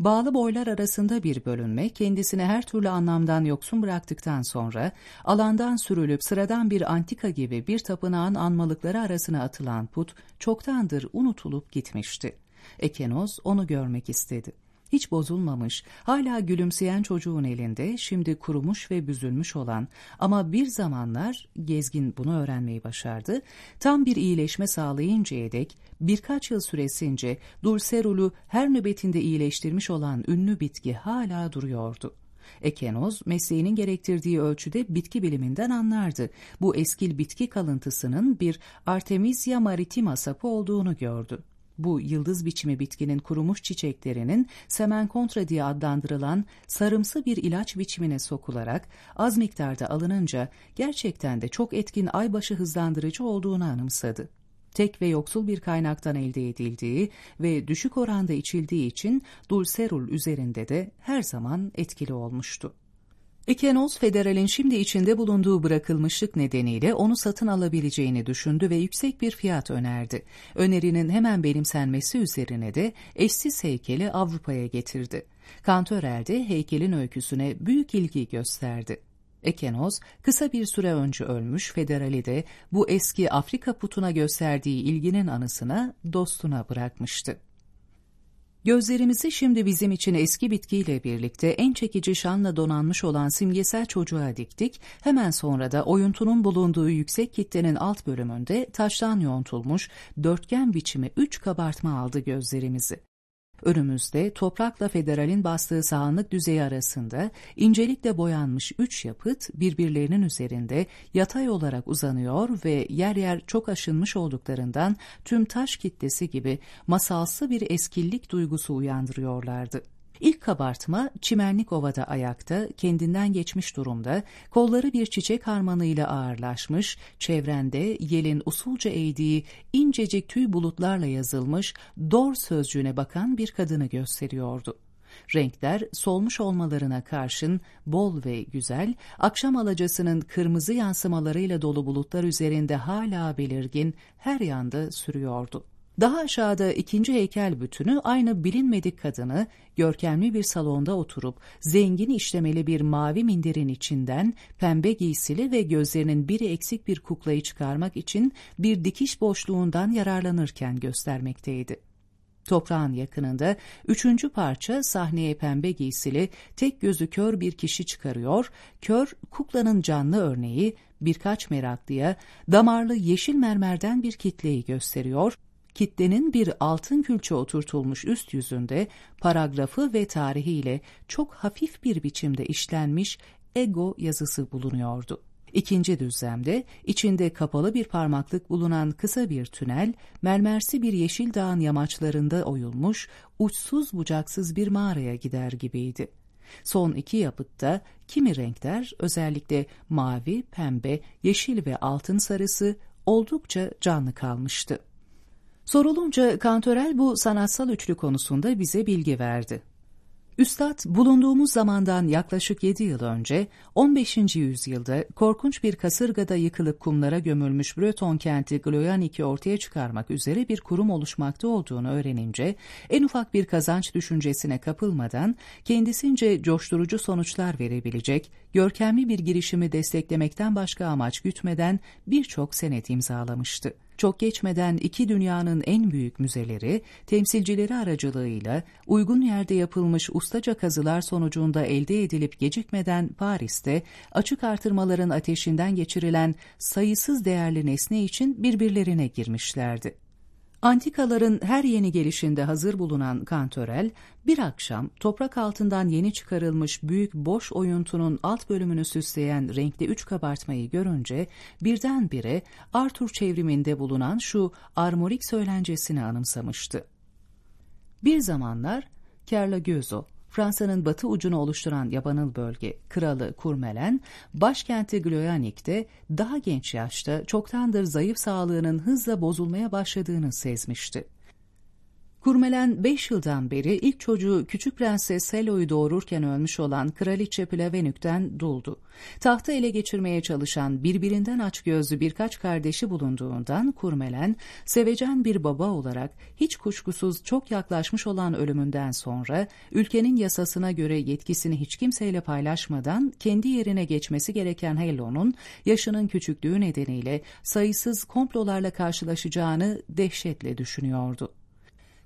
Bağlı boylar arasında bir bölünme kendisini her türlü anlamdan yoksun bıraktıktan sonra alandan sürülüp sıradan bir antika gibi bir tapınağın anmalıkları arasına atılan put çoktandır unutulup gitmişti. Ekenoz onu görmek istedi hiç bozulmamış, hala gülümseyen çocuğun elinde şimdi kurumuş ve büzülmüş olan ama bir zamanlar gezgin bunu öğrenmeyi başardı, tam bir iyileşme sağlayıncaya dek birkaç yıl süresince Dulcerul'u her nöbetinde iyileştirmiş olan ünlü bitki hala duruyordu. Ekenoz mesleğinin gerektirdiği ölçüde bitki biliminden anlardı. Bu eskil bitki kalıntısının bir Artemisia maritima sapı olduğunu gördü bu yıldız biçimi bitkinin kurumuş çiçeklerinin semenkontra diye adlandırılan sarımsı bir ilaç biçimine sokularak az miktarda alınınca gerçekten de çok etkin aybaşı hızlandırıcı olduğunu anımsadı. Tek ve yoksul bir kaynaktan elde edildiği ve düşük oranda içildiği için dulcerul üzerinde de her zaman etkili olmuştu. Ikenoz Federal'in şimdi içinde bulunduğu bırakılmışlık nedeniyle onu satın alabileceğini düşündü ve yüksek bir fiyat önerdi. Önerinin hemen benimsenmesi üzerine de eşsiz heykeli Avrupa'ya getirdi. Kantörel de heykelin öyküsüne büyük ilgi gösterdi. Ekenoz kısa bir süre önce ölmüş Federal'i de bu eski Afrika putuna gösterdiği ilginin anısına dostuna bırakmıştı. Gözlerimizi şimdi bizim için eski bitkiyle birlikte en çekici şanla donanmış olan simgesel çocuğa diktik, hemen sonra da oyuntunun bulunduğu yüksek kitlenin alt bölümünde taştan yontulmuş dörtgen biçimi üç kabartma aldı gözlerimizi. Önümüzde toprakla federalin bastığı sahanlık düzeyi arasında incelikle boyanmış üç yapıt birbirlerinin üzerinde yatay olarak uzanıyor ve yer yer çok aşınmış olduklarından tüm taş kitlesi gibi masalsı bir eskillik duygusu uyandırıyorlardı. İlk kabartma çimenlik ovada ayakta, kendinden geçmiş durumda, kolları bir çiçek harmanıyla ağırlaşmış, çevrende yelin usulca eğdiği incecik tüy bulutlarla yazılmış dor sözcüğüne bakan bir kadını gösteriyordu. Renkler solmuş olmalarına karşın bol ve güzel, akşam alacasının kırmızı yansımalarıyla dolu bulutlar üzerinde hala belirgin her yanda sürüyordu. Daha aşağıda ikinci heykel bütünü aynı bilinmedik kadını görkemli bir salonda oturup zengin işlemeli bir mavi minderin içinden pembe giysili ve gözlerinin biri eksik bir kuklayı çıkarmak için bir dikiş boşluğundan yararlanırken göstermekteydi. Toprağın yakınında üçüncü parça sahneye pembe giysili tek gözü kör bir kişi çıkarıyor, kör kuklanın canlı örneği birkaç meraklıya damarlı yeşil mermerden bir kitleyi gösteriyor kitlenin bir altın külçe oturtulmuş üst yüzünde paragrafı ve tarihiyle çok hafif bir biçimde işlenmiş ego yazısı bulunuyordu. İkinci düzlemde içinde kapalı bir parmaklık bulunan kısa bir tünel, mermersi bir yeşil dağın yamaçlarında oyulmuş, uçsuz bucaksız bir mağaraya gider gibiydi. Son iki yapıtta kimi renkler özellikle mavi, pembe, yeşil ve altın sarısı oldukça canlı kalmıştı. Sorulunca Kantörel bu sanatsal üçlü konusunda bize bilgi verdi. Üstad bulunduğumuz zamandan yaklaşık 7 yıl önce 15. yüzyılda korkunç bir kasırgada yıkılıp kumlara gömülmüş Breton kenti Gloyanik'i ortaya çıkarmak üzere bir kurum oluşmakta olduğunu öğrenince en ufak bir kazanç düşüncesine kapılmadan kendisince coşturucu sonuçlar verebilecek, görkemli bir girişimi desteklemekten başka amaç gütmeden birçok senet imzalamıştı. Çok geçmeden iki dünyanın en büyük müzeleri, temsilcileri aracılığıyla uygun yerde yapılmış ustaca kazılar sonucunda elde edilip gecikmeden Paris'te açık artırmaların ateşinden geçirilen sayısız değerli nesne için birbirlerine girmişlerdi. Antikaların her yeni gelişinde hazır bulunan Kantörel, bir akşam toprak altından yeni çıkarılmış büyük boş oyuntunun alt bölümünü süsleyen renkli üç kabartmayı görünce birdenbire Arthur çevriminde bulunan şu armorik söylencesini anımsamıştı. Bir zamanlar Kerla Gözo, Fransa'nın batı ucunu oluşturan yabanıl bölge kralı Kurmelen, başkenti Gloyanik'te daha genç yaşta çoktandır zayıf sağlığının hızla bozulmaya başladığını sezmişti. Kurmelen 5 yıldan beri ilk çocuğu Küçük Prenses Helo'yu doğururken ölmüş olan Kraliçe Plavenük'ten duldu. Tahta ele geçirmeye çalışan birbirinden açgözlü birkaç kardeşi bulunduğundan Kurmelen, sevecen bir baba olarak hiç kuşkusuz çok yaklaşmış olan ölümünden sonra ülkenin yasasına göre yetkisini hiç kimseyle paylaşmadan kendi yerine geçmesi gereken Helo'nun yaşının küçüklüğü nedeniyle sayısız komplolarla karşılaşacağını dehşetle düşünüyordu.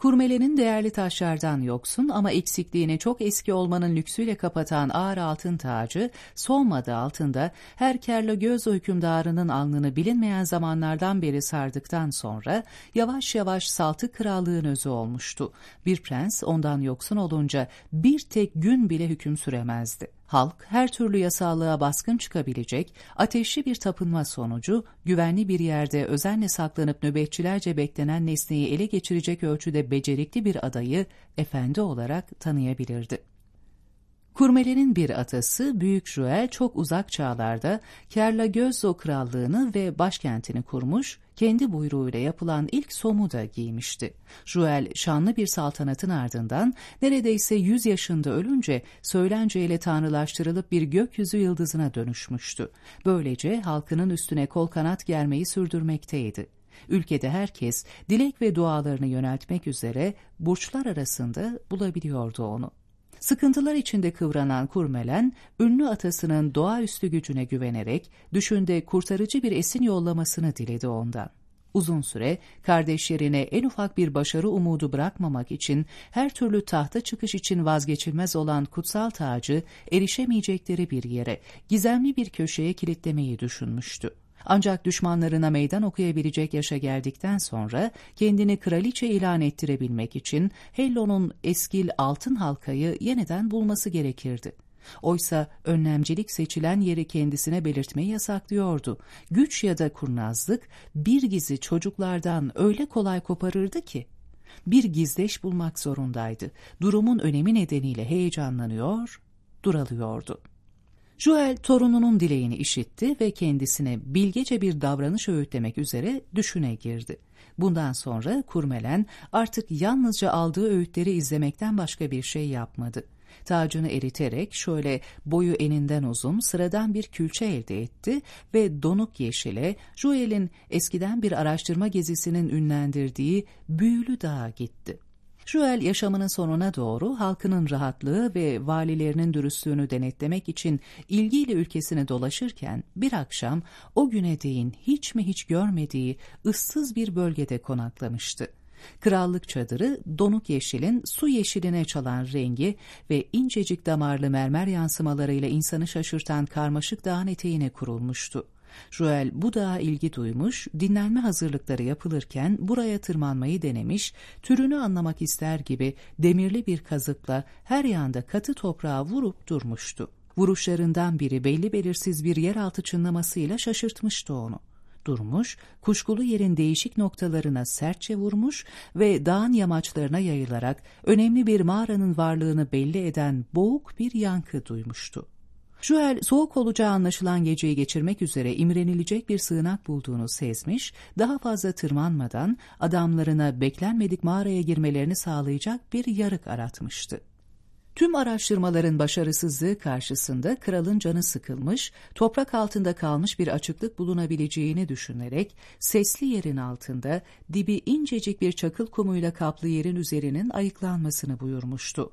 Kurmelenin değerli taşlardan yoksun ama eksikliğini çok eski olmanın lüksüyle kapatan ağır altın tacı, Som adı altında her kerlo göz hükümdarının alnını bilinmeyen zamanlardan beri sardıktan sonra yavaş yavaş saltı krallığın özü olmuştu. Bir prens ondan yoksun olunca bir tek gün bile hüküm süremezdi. Halk her türlü yasallığa baskın çıkabilecek, ateşli bir tapınma sonucu güvenli bir yerde özenle saklanıp nöbetçilerce beklenen nesneyi ele geçirecek ölçüde becerikli bir adayı efendi olarak tanıyabilirdi. Kurmelerin bir atası Büyük Joel çok uzak çağlarda Kerla Gözzo krallığını ve başkentini kurmuş, kendi buyruğuyla yapılan ilk somu da giymişti. Joel şanlı bir saltanatın ardından neredeyse 100 yaşında ölünce söylenceyle tanrılaştırılıp bir gökyüzü yıldızına dönüşmüştü. Böylece halkının üstüne kol kanat germeyi sürdürmekteydi. Ülkede herkes dilek ve dualarını yöneltmek üzere burçlar arasında bulabiliyordu onu. Sıkıntılar içinde kıvranan Kurmelen, ünlü atasının doğaüstü gücüne güvenerek düşünde kurtarıcı bir esin yollamasını diledi ondan. Uzun süre kardeşlerine en ufak bir başarı umudu bırakmamak için her türlü tahta çıkış için vazgeçilmez olan kutsal tacı erişemeyecekleri bir yere, gizemli bir köşeye kilitlemeyi düşünmüştü. Ancak düşmanlarına meydan okuyabilecek yaşa geldikten sonra kendini kraliçe ilan ettirebilmek için Hello'nun eskil altın halkayı yeniden bulması gerekirdi. Oysa önlemcilik seçilen yeri kendisine belirtmeyi yasaklıyordu. Güç ya da kurnazlık bir gizi çocuklardan öyle kolay koparırdı ki bir gizleş bulmak zorundaydı. Durumun önemi nedeniyle heyecanlanıyor, duralıyordu. Joel torununun dileğini işitti ve kendisine bilgece bir davranış öğütlemek üzere düşüne girdi. Bundan sonra Kurmelen artık yalnızca aldığı öğütleri izlemekten başka bir şey yapmadı. Tacını eriterek şöyle boyu eninden uzun sıradan bir külçe elde etti ve donuk yeşile Joel'in eskiden bir araştırma gezisinin ünlendirdiği Büyülü Dağa gitti. Joel yaşamının sonuna doğru halkının rahatlığı ve valilerinin dürüstlüğünü denetlemek için ilgiyle ülkesini dolaşırken bir akşam o güne değin hiç mi hiç görmediği ıssız bir bölgede konaklamıştı. Krallık çadırı donuk yeşilin su yeşiline çalan rengi ve incecik damarlı mermer yansımalarıyla insanı şaşırtan karmaşık dağın eteğine kurulmuştu. Joel bu dağa ilgi duymuş, dinlenme hazırlıkları yapılırken buraya tırmanmayı denemiş, türünü anlamak ister gibi demirli bir kazıkla her yanda katı toprağa vurup durmuştu. Vuruşlarından biri belli belirsiz bir yeraltı çınlamasıyla şaşırtmıştı onu durmuş, kuşkulu yerin değişik noktalarına sertçe vurmuş ve dağın yamaçlarına yayılarak önemli bir mağaranın varlığını belli eden boğuk bir yankı duymuştu. Joel soğuk olacağı anlaşılan geceyi geçirmek üzere imrenilecek bir sığınak bulduğunu sezmiş, daha fazla tırmanmadan adamlarına beklenmedik mağaraya girmelerini sağlayacak bir yarık aratmıştı. Tüm araştırmaların başarısızlığı karşısında kralın canı sıkılmış, toprak altında kalmış bir açıklık bulunabileceğini düşünerek sesli yerin altında dibi incecik bir çakıl kumuyla kaplı yerin üzerinin ayıklanmasını buyurmuştu.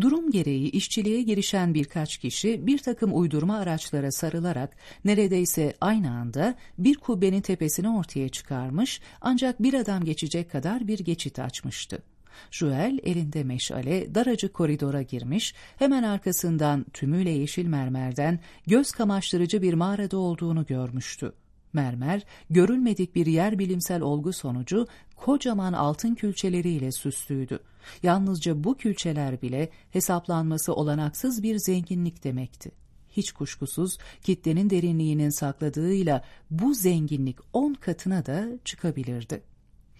Durum gereği işçiliğe girişen birkaç kişi bir takım uydurma araçlara sarılarak neredeyse aynı anda bir kubbenin tepesini ortaya çıkarmış ancak bir adam geçecek kadar bir geçit açmıştı. Joel elinde meşale daracık koridora girmiş, hemen arkasından tümüyle yeşil mermerden göz kamaştırıcı bir mağarada olduğunu görmüştü. Mermer, görülmedik bir yer bilimsel olgu sonucu kocaman altın külçeleriyle süslüydü. Yalnızca bu külçeler bile hesaplanması olanaksız bir zenginlik demekti. Hiç kuşkusuz kitlenin derinliğinin sakladığıyla bu zenginlik on katına da çıkabilirdi.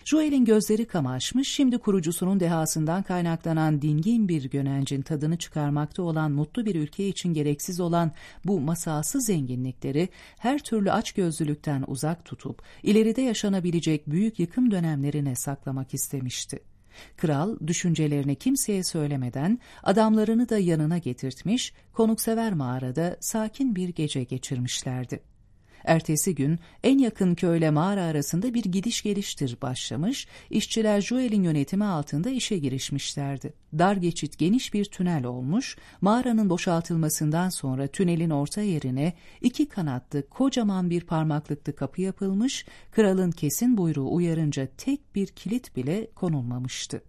Joel'in gözleri kamaşmış, şimdi kurucusunun dehasından kaynaklanan dingin bir gönencin tadını çıkarmakta olan mutlu bir ülke için gereksiz olan bu masalsı zenginlikleri her türlü açgözlülükten uzak tutup ileride yaşanabilecek büyük yıkım dönemlerine saklamak istemişti. Kral düşüncelerini kimseye söylemeden adamlarını da yanına getirtmiş, konuksever mağarada sakin bir gece geçirmişlerdi. Ertesi gün en yakın köyle mağara arasında bir gidiş geliştir başlamış, işçiler Joel'in yönetimi altında işe girişmişlerdi. Dar geçit geniş bir tünel olmuş, mağaranın boşaltılmasından sonra tünelin orta yerine iki kanatlı kocaman bir parmaklıklı kapı yapılmış, kralın kesin buyruğu uyarınca tek bir kilit bile konulmamıştı.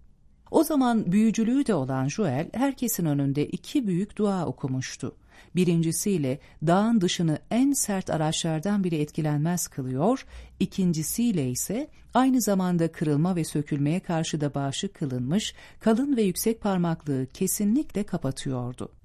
O zaman büyücülüğü de olan Joel herkesin önünde iki büyük dua okumuştu. Birincisiyle dağın dışını en sert araçlardan biri etkilenmez kılıyor, ikincisiyle ise aynı zamanda kırılma ve sökülmeye karşı da bağışık kılınmış, kalın ve yüksek parmaklığı kesinlikle kapatıyordu.